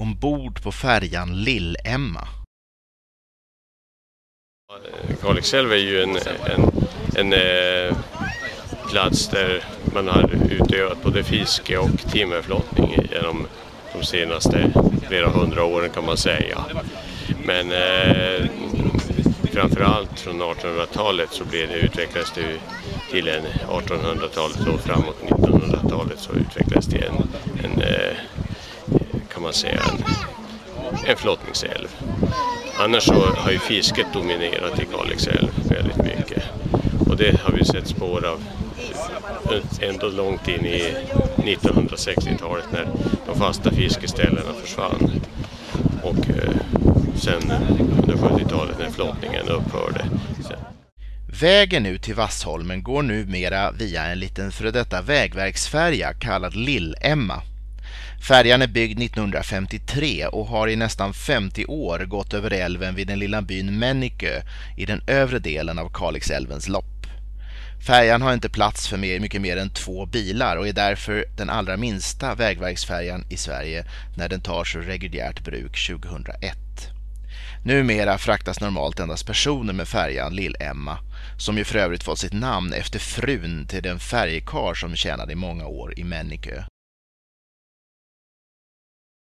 ombord på färjan Lill-Emma. Kalixälv är ju en, en, en eh, plats där man har utövat både fiske och timmerflottning genom de senaste flera hundra åren kan man säga. Men eh, framförallt från 1800-talet så blev det, utvecklades det till en 1800-talet och framåt 1900-talet så utvecklades det en, en eh, man säga en, en flottningsälv. Annars så har ju fisket dominerat i Kalix älv väldigt mycket. Och det har vi sett spår av eh, ändå långt in i 1960-talet när de fasta fiskeställena försvann. Och eh, sen under 70-talet när flottningen upphörde. Vägen ut till Vassholmen går numera via en liten före detta vägverksfärja kallad Lill-Emma. Färjan är byggd 1953 och har i nästan 50 år gått över älven vid den lilla byn Männikö i den övre delen av Kalixälvens lopp. Färjan har inte plats för mer, mycket mer än två bilar och är därför den allra minsta vägverksfärjan i Sverige när den tas ur reguljärt bruk 2001. Numera fraktas normalt endast personer med färjan Lill-Emma, som ju för övrigt fått sitt namn efter frun till den färjekar som tjänade i många år i Männikö.